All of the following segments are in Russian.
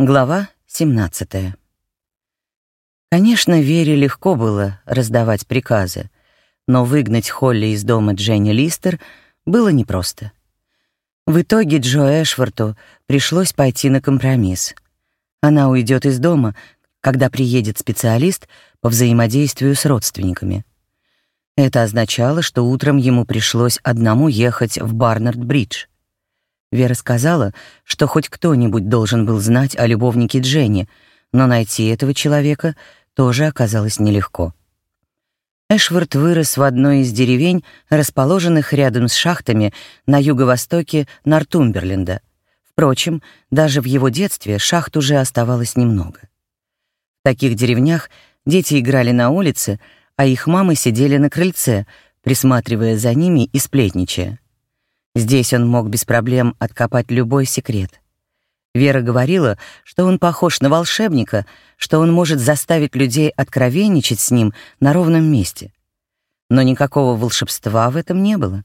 Глава 17. Конечно, Вере легко было раздавать приказы, но выгнать Холли из дома Дженни Листер было непросто. В итоге Джо Эшворту пришлось пойти на компромисс. Она уйдет из дома, когда приедет специалист по взаимодействию с родственниками. Это означало, что утром ему пришлось одному ехать в Барнард-Бридж — Вера сказала, что хоть кто-нибудь должен был знать о любовнике Дженни, но найти этого человека тоже оказалось нелегко. Эшвард вырос в одной из деревень, расположенных рядом с шахтами на юго-востоке Нортумберленда. Впрочем, даже в его детстве шахт уже оставалось немного. В таких деревнях дети играли на улице, а их мамы сидели на крыльце, присматривая за ними и сплетничая. Здесь он мог без проблем откопать любой секрет. Вера говорила, что он похож на волшебника, что он может заставить людей откровенничать с ним на ровном месте. Но никакого волшебства в этом не было.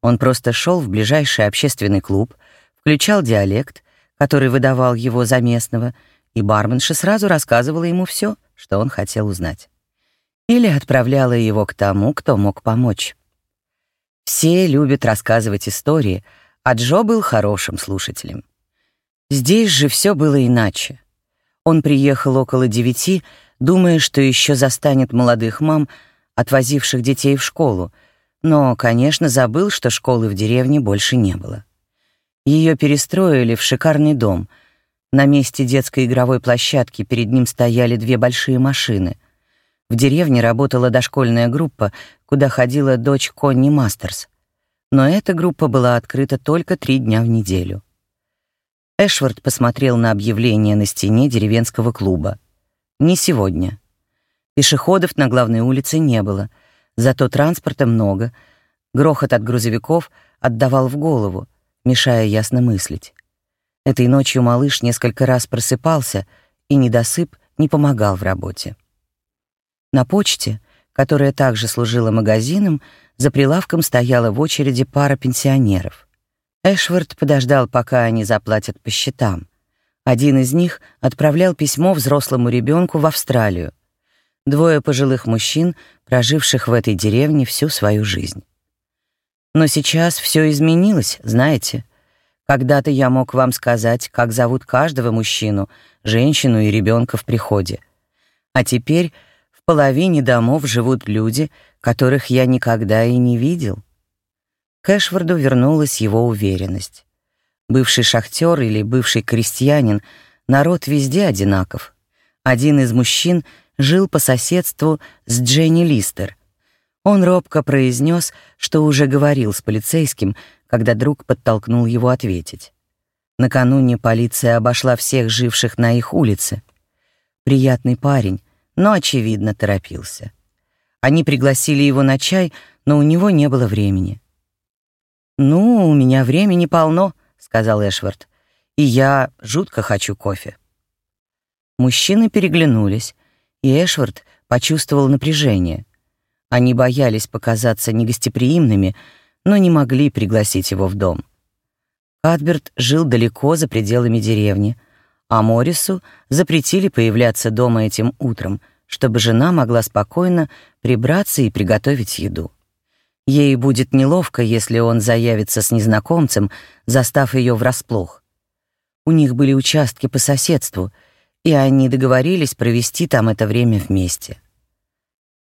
Он просто шел в ближайший общественный клуб, включал диалект, который выдавал его за местного, и барменша сразу рассказывала ему все, что он хотел узнать. Или отправляла его к тому, кто мог помочь. Все любят рассказывать истории, а Джо был хорошим слушателем. Здесь же все было иначе. Он приехал около девяти, думая, что еще застанет молодых мам, отвозивших детей в школу, но, конечно, забыл, что школы в деревне больше не было. Ее перестроили в шикарный дом. На месте детской игровой площадки перед ним стояли две большие машины — в деревне работала дошкольная группа, куда ходила дочь Конни Мастерс. Но эта группа была открыта только три дня в неделю. Эшвард посмотрел на объявление на стене деревенского клуба. Не сегодня. Пешеходов на главной улице не было, зато транспорта много. Грохот от грузовиков отдавал в голову, мешая ясно мыслить. Этой ночью малыш несколько раз просыпался, и недосып не помогал в работе. На почте, которая также служила магазином, за прилавком стояла в очереди пара пенсионеров. Эшвард подождал, пока они заплатят по счетам. Один из них отправлял письмо взрослому ребенку в Австралию. Двое пожилых мужчин, проживших в этой деревне всю свою жизнь. Но сейчас все изменилось, знаете. Когда-то я мог вам сказать, как зовут каждого мужчину, женщину и ребенка в приходе. А теперь половине домов живут люди, которых я никогда и не видел. К Эшварду вернулась его уверенность. Бывший шахтер или бывший крестьянин, народ везде одинаков. Один из мужчин жил по соседству с Дженни Листер. Он робко произнес, что уже говорил с полицейским, когда друг подтолкнул его ответить. Накануне полиция обошла всех живших на их улице. Приятный парень, но, очевидно, торопился. Они пригласили его на чай, но у него не было времени. «Ну, у меня времени полно», — сказал Эшвард, «и я жутко хочу кофе». Мужчины переглянулись, и Эшвард почувствовал напряжение. Они боялись показаться негостеприимными, но не могли пригласить его в дом. Кадберт жил далеко за пределами деревни — а Морису запретили появляться дома этим утром, чтобы жена могла спокойно прибраться и приготовить еду. Ей будет неловко, если он заявится с незнакомцем, застав ее врасплох. У них были участки по соседству, и они договорились провести там это время вместе.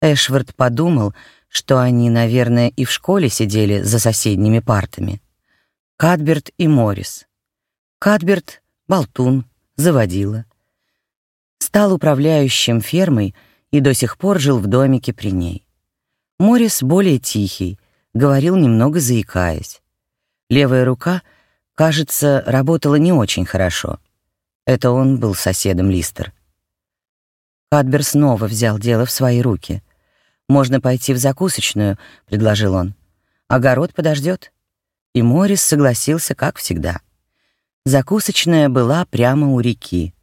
Эшвард подумал, что они, наверное, и в школе сидели за соседними партами. Кадберт и Морис. Кадберт — болтун, заводила. Стал управляющим фермой и до сих пор жил в домике при ней. Морис более тихий, говорил немного заикаясь. Левая рука, кажется, работала не очень хорошо. Это он был соседом Листер. Кадбер снова взял дело в свои руки. «Можно пойти в закусочную», — предложил он. «Огород подождет». И Морис согласился, как всегда. Закусочная была прямо у реки.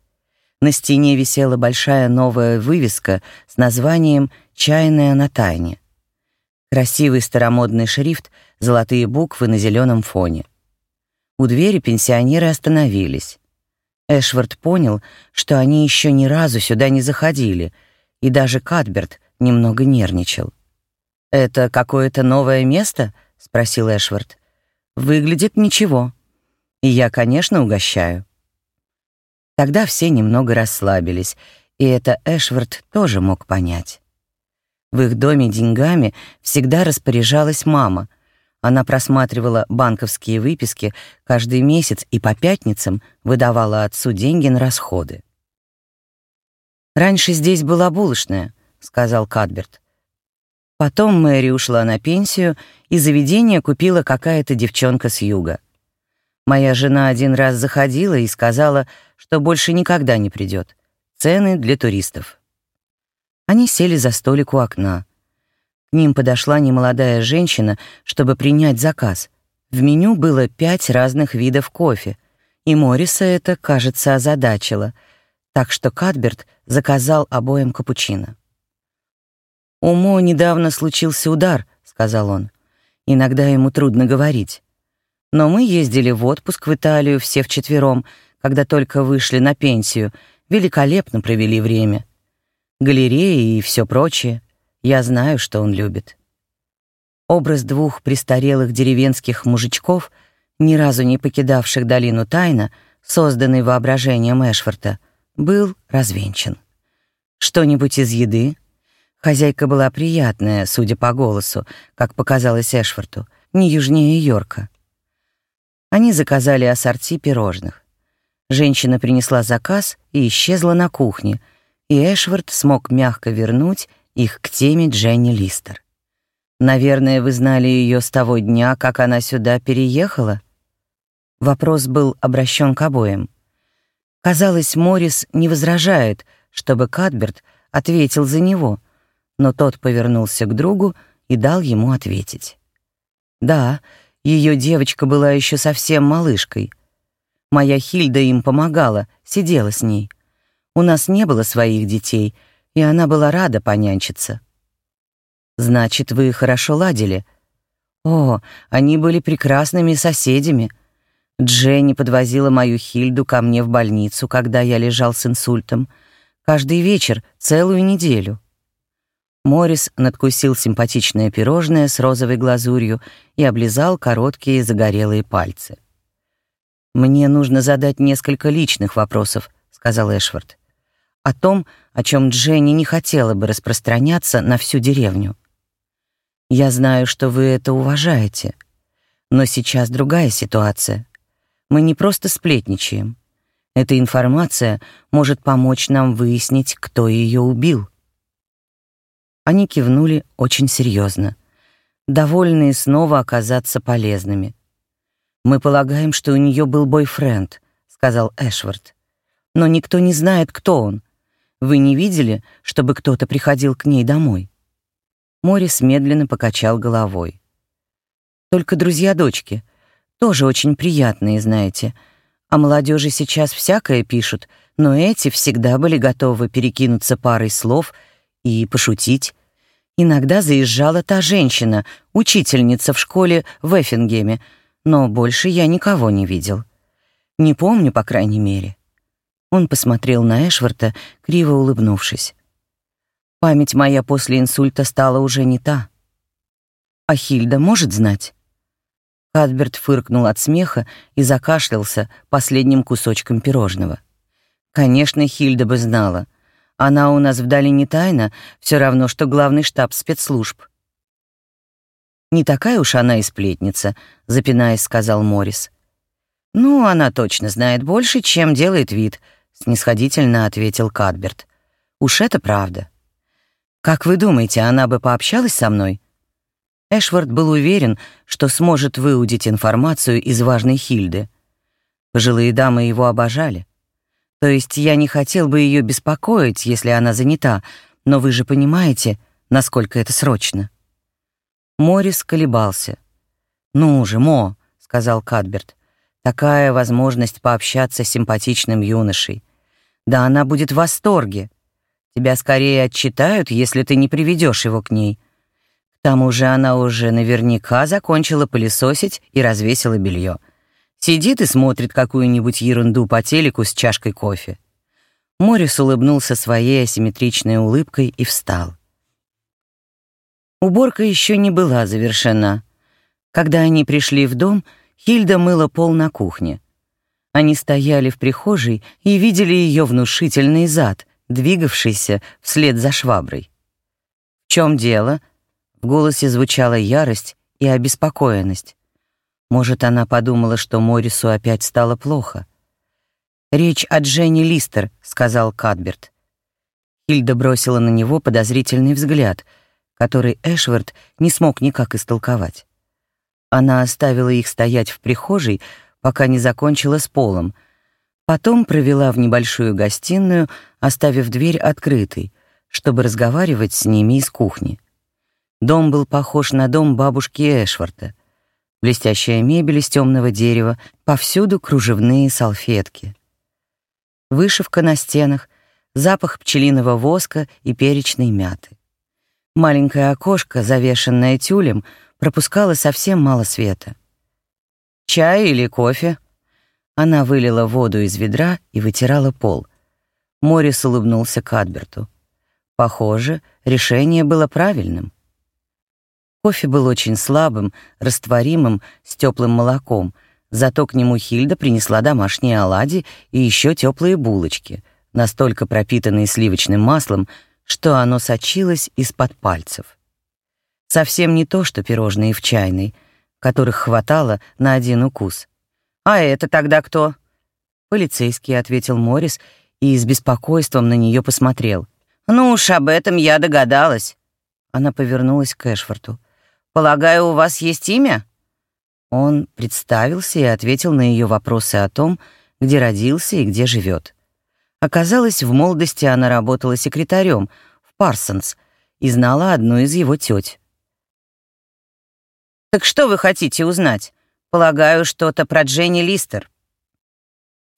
На стене висела большая новая вывеска с названием «Чайная на тайне». Красивый старомодный шрифт, золотые буквы на зеленом фоне. У двери пенсионеры остановились. Эшвард понял, что они еще ни разу сюда не заходили, и даже Кадберт немного нервничал. «Это какое-то новое место?» — спросил Эшвард. «Выглядит ничего. И я, конечно, угощаю». Тогда все немного расслабились, и это Эшвард тоже мог понять. В их доме деньгами всегда распоряжалась мама. Она просматривала банковские выписки каждый месяц и по пятницам выдавала отцу деньги на расходы. «Раньше здесь была булочная», — сказал Кадберт. Потом Мэри ушла на пенсию, и заведение купила какая-то девчонка с юга. Моя жена один раз заходила и сказала, что больше никогда не придет. Цены для туристов. Они сели за столик у окна. К ним подошла немолодая женщина, чтобы принять заказ. В меню было пять разных видов кофе, и Морриса это, кажется, озадачило, так что Кадберт заказал обоим капучино. «У Мо недавно случился удар», — сказал он. «Иногда ему трудно говорить. Но мы ездили в отпуск в Италию все вчетвером, когда только вышли на пенсию, великолепно провели время галереи и все прочее. Я знаю, что он любит. Образ двух престарелых деревенских мужичков, ни разу не покидавших долину Тайна, созданный воображением Эшфорта, был развенчан. Что-нибудь из еды? Хозяйка была приятная, судя по голосу, как показалось Эшфорту, не южнее Йорка. Они заказали ассорти пирожных. Женщина принесла заказ и исчезла на кухне — и Эшвард смог мягко вернуть их к теме Дженни Листер. «Наверное, вы знали ее с того дня, как она сюда переехала?» Вопрос был обращен к обоим. Казалось, Моррис не возражает, чтобы Кадберт ответил за него, но тот повернулся к другу и дал ему ответить. «Да, ее девочка была еще совсем малышкой. Моя Хильда им помогала, сидела с ней». У нас не было своих детей, и она была рада понянчиться. Значит, вы хорошо ладили? О, они были прекрасными соседями. Дженни подвозила мою Хильду ко мне в больницу, когда я лежал с инсультом. Каждый вечер, целую неделю. Морис надкусил симпатичное пирожное с розовой глазурью и облизал короткие загорелые пальцы. «Мне нужно задать несколько личных вопросов», — сказал Эшвард о том, о чем Дженни не хотела бы распространяться на всю деревню. Я знаю, что вы это уважаете, но сейчас другая ситуация. Мы не просто сплетничаем. Эта информация может помочь нам выяснить, кто ее убил. Они кивнули очень серьезно, довольные снова оказаться полезными. Мы полагаем, что у нее был бойфренд, сказал Эшвард. Но никто не знает, кто он. Вы не видели, чтобы кто-то приходил к ней домой?» Морис медленно покачал головой. «Только друзья дочки. Тоже очень приятные, знаете. О молодежи сейчас всякое пишут, но эти всегда были готовы перекинуться парой слов и пошутить. Иногда заезжала та женщина, учительница в школе в Эффингеме, но больше я никого не видел. Не помню, по крайней мере. Он посмотрел на Эшварта, криво улыбнувшись. Память моя после инсульта стала уже не та. А Хильда может знать? Кадберт фыркнул от смеха и закашлялся последним кусочком пирожного. Конечно, Хильда бы знала. Она у нас в долине тайна, все равно, что главный штаб спецслужб. Не такая уж она и сплетница, запинаясь, сказал Морис. Ну, она точно знает больше, чем делает вид, снисходительно ответил Кадберт. Уж это правда. Как вы думаете, она бы пообщалась со мной? Эшвард был уверен, что сможет выудить информацию из важной Хильды. Пожилые дамы его обожали. То есть я не хотел бы ее беспокоить, если она занята, но вы же понимаете, насколько это срочно. Морис колебался. «Ну же, Мо», — сказал Кадберт, — «такая возможность пообщаться с симпатичным юношей. Да она будет в восторге. Тебя скорее отчитают, если ты не приведешь его к ней. К тому же она уже наверняка закончила пылесосить и развесила белье. Сидит и смотрит какую-нибудь ерунду по телеку с чашкой кофе. Морис улыбнулся своей асимметричной улыбкой и встал. Уборка еще не была завершена. Когда они пришли в дом, Хильда мыла пол на кухне. Они стояли в прихожей и видели ее внушительный зад, двигавшийся вслед за шваброй. «В чем дело?» В голосе звучала ярость и обеспокоенность. Может, она подумала, что Морису опять стало плохо. «Речь о Дженни Листер», — сказал Кадберт. Хильда бросила на него подозрительный взгляд, который Эшвард не смог никак истолковать. Она оставила их стоять в прихожей, пока не закончила с полом. Потом провела в небольшую гостиную, оставив дверь открытой, чтобы разговаривать с ними из кухни. Дом был похож на дом бабушки Эшварда. Блестящая мебель из темного дерева, повсюду кружевные салфетки вышивка на стенах, запах пчелиного воска и перечной мяты. Маленькое окошко, завешенное тюлем, пропускало совсем мало света. «Чай или кофе?» Она вылила воду из ведра и вытирала пол. Морис улыбнулся Кадберту. Похоже, решение было правильным. Кофе был очень слабым, растворимым, с теплым молоком — Зато к нему Хильда принесла домашние оладьи и еще теплые булочки, настолько пропитанные сливочным маслом, что оно сочилось из-под пальцев. Совсем не то, что пирожные в чайной, которых хватало на один укус. «А это тогда кто?» Полицейский ответил Морис и с беспокойством на нее посмотрел. «Ну уж об этом я догадалась». Она повернулась к Эшфорту. «Полагаю, у вас есть имя?» Он представился и ответил на ее вопросы о том, где родился и где живет. Оказалось, в молодости она работала секретарем в Парсонс и знала одну из его теть. «Так что вы хотите узнать? Полагаю, что-то про Дженни Листер».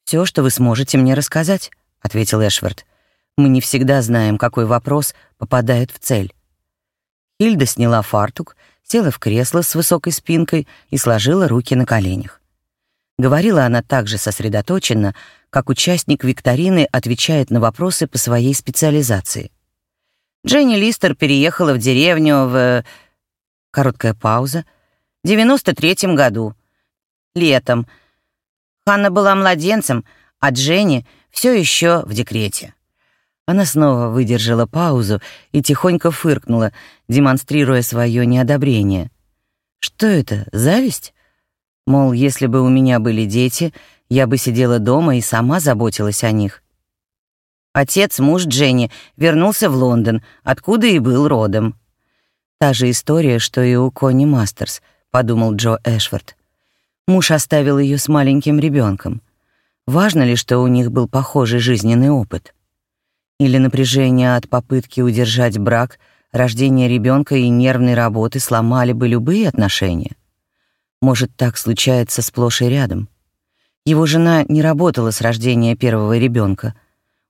«Все, что вы сможете мне рассказать», — ответил Эшвард. «Мы не всегда знаем, какой вопрос попадает в цель». Хильда сняла фартук села в кресло с высокой спинкой и сложила руки на коленях. Говорила она так же сосредоточенно, как участник викторины отвечает на вопросы по своей специализации. Дженни Листер переехала в деревню в... Короткая пауза. В 93-м году. Летом. Ханна была младенцем, а Дженни все еще в декрете. Она снова выдержала паузу и тихонько фыркнула, демонстрируя свое неодобрение. Что это, зависть? Мол, если бы у меня были дети, я бы сидела дома и сама заботилась о них. Отец, муж Дженни, вернулся в Лондон, откуда и был родом. Та же история, что и у Кони Мастерс, подумал Джо Эшфорд. Муж оставил ее с маленьким ребенком. Важно ли, что у них был похожий жизненный опыт? Или напряжение от попытки удержать брак, рождение ребенка и нервной работы сломали бы любые отношения? Может, так случается сплошь и рядом. Его жена не работала с рождения первого ребенка.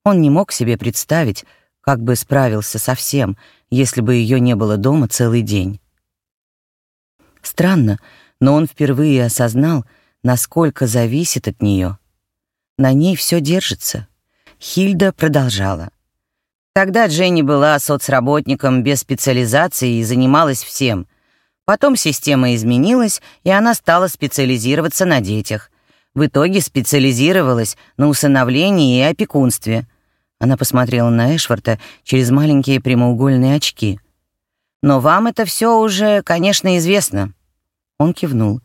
Он не мог себе представить, как бы справился со всем, если бы ее не было дома целый день. Странно, но он впервые осознал, насколько зависит от нее. На ней все держится. Хильда продолжала. Тогда Дженни была соцработником без специализации и занималась всем. Потом система изменилась, и она стала специализироваться на детях. В итоге специализировалась на усыновлении и опекунстве. Она посмотрела на Эшварта через маленькие прямоугольные очки. «Но вам это все уже, конечно, известно». Он кивнул.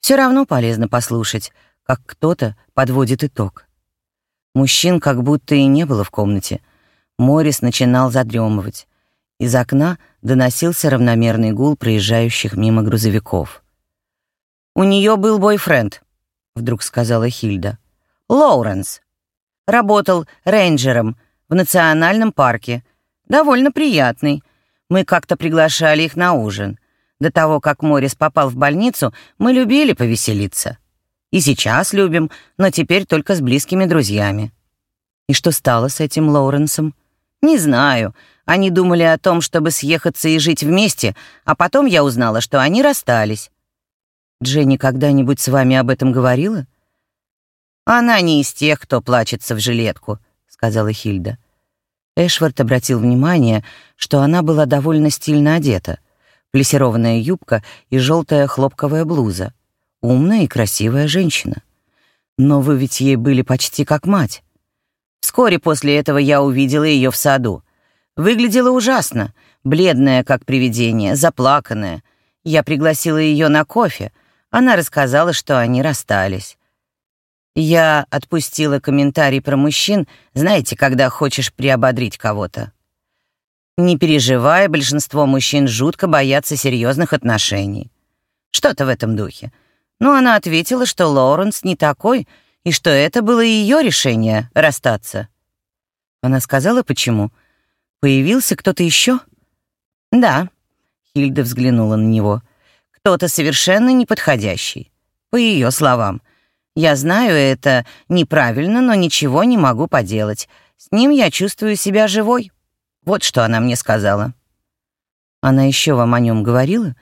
Все равно полезно послушать, как кто-то подводит итог. Мужчин как будто и не было в комнате — Морис начинал задремывать. Из окна доносился равномерный гул проезжающих мимо грузовиков. «У нее был бойфренд», — вдруг сказала Хильда. «Лоуренс. Работал рейнджером в национальном парке. Довольно приятный. Мы как-то приглашали их на ужин. До того, как Морис попал в больницу, мы любили повеселиться. И сейчас любим, но теперь только с близкими друзьями». «И что стало с этим Лоуренсом?» Не знаю. Они думали о том, чтобы съехаться и жить вместе, а потом я узнала, что они расстались. Дженни когда-нибудь с вами об этом говорила?» «Она не из тех, кто плачется в жилетку», — сказала Хильда. Эшвард обратил внимание, что она была довольно стильно одета. Плесированная юбка и желтая хлопковая блуза. Умная и красивая женщина. Но вы ведь ей были почти как мать. Вскоре после этого я увидела ее в саду. Выглядела ужасно, бледная, как привидение, заплаканная. Я пригласила ее на кофе. Она рассказала, что они расстались. Я отпустила комментарий про мужчин, знаете, когда хочешь приободрить кого-то. Не переживай, большинство мужчин жутко боятся серьезных отношений. Что-то в этом духе. Но она ответила, что Лоуренс не такой, и что это было ее решение — расстаться. Она сказала, почему. Появился кто-то еще? Да. Хильда взглянула на него. Кто-то совершенно неподходящий. По ее словам. Я знаю, это неправильно, но ничего не могу поделать. С ним я чувствую себя живой. Вот что она мне сказала. Она еще вам о нем говорила?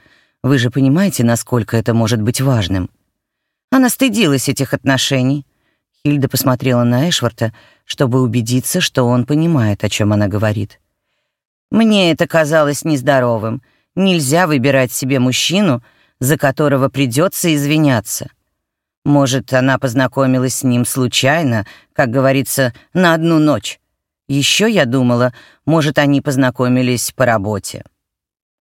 Вы же понимаете, насколько это может быть важным. Она стыдилась этих отношений. Хильда посмотрела на Эшварта, чтобы убедиться, что он понимает, о чем она говорит. Мне это казалось нездоровым. Нельзя выбирать себе мужчину, за которого придется извиняться. Может, она познакомилась с ним случайно, как говорится, на одну ночь. Еще я думала, может, они познакомились по работе.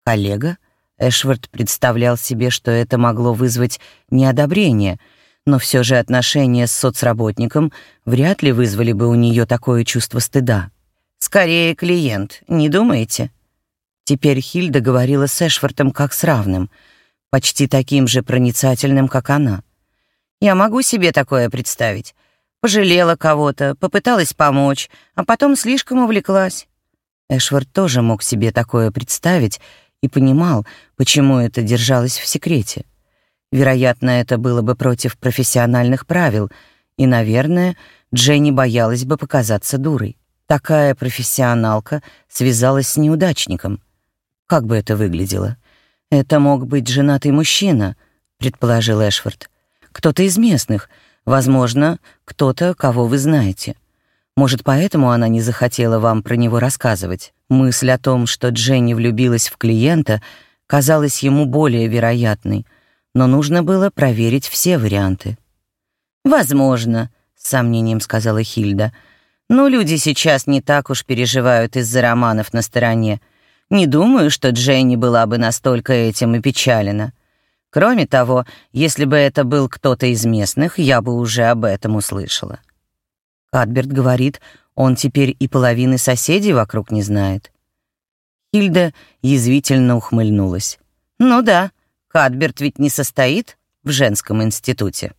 Коллега? Эшвард представлял себе, что это могло вызвать неодобрение, но все же отношения с соцработником вряд ли вызвали бы у нее такое чувство стыда. «Скорее клиент, не думаете?» Теперь Хильда говорила с Эшвартом как с равным, почти таким же проницательным, как она. «Я могу себе такое представить пожалела кого-то, попыталась помочь, а потом слишком увлеклась. Эшвард тоже мог себе такое представить и понимал, почему это держалось в секрете. Вероятно, это было бы против профессиональных правил, и, наверное, Дженни боялась бы показаться дурой. Такая профессионалка связалась с неудачником. Как бы это выглядело? Это мог быть женатый мужчина, предположил Эшвард. Кто-то из местных — Возможно, кто-то, кого вы знаете. Может, поэтому она не захотела вам про него рассказывать. Мысль о том, что Дженни влюбилась в клиента, казалась ему более вероятной, но нужно было проверить все варианты. «Возможно», — с сомнением сказала Хильда. «Но люди сейчас не так уж переживают из-за романов на стороне. Не думаю, что Дженни была бы настолько этим опечалена. Кроме того, если бы это был кто-то из местных, я бы уже об этом услышала. Кадберт говорит, он теперь и половины соседей вокруг не знает. Хильда язвительно ухмыльнулась. «Ну да, Кадберт ведь не состоит в женском институте».